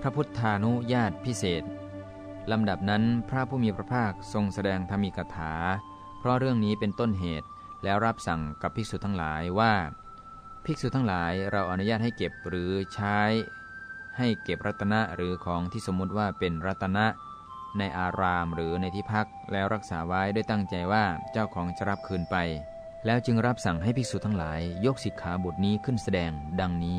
พระพุทธานุญาตพิเศษลำดับนั้นพระผู้มีพระภาคทรงแสดงธรรมิกถา เพราะเรื่องนี้เป็นต้นเหตุแล้วรับสั่งกับภิกษุทั้งหลายว่า ภิกษุทั้งหลายเราอนุญาตให้เก็บหรือใช้ ให้เก็บรัตนะหรือของที่สมมุติว่าเป็นรัตนะ ในอารามหรือในที่พักแล้วรักษาไว้ด้วยตั้งใจว่าเจ้าของจะรับคืนไป แล้วจึงรับสั่งให้ภิกษุทั้งหลาย ยกสิกขาบทนี้ขึ้นแสดงดังนี้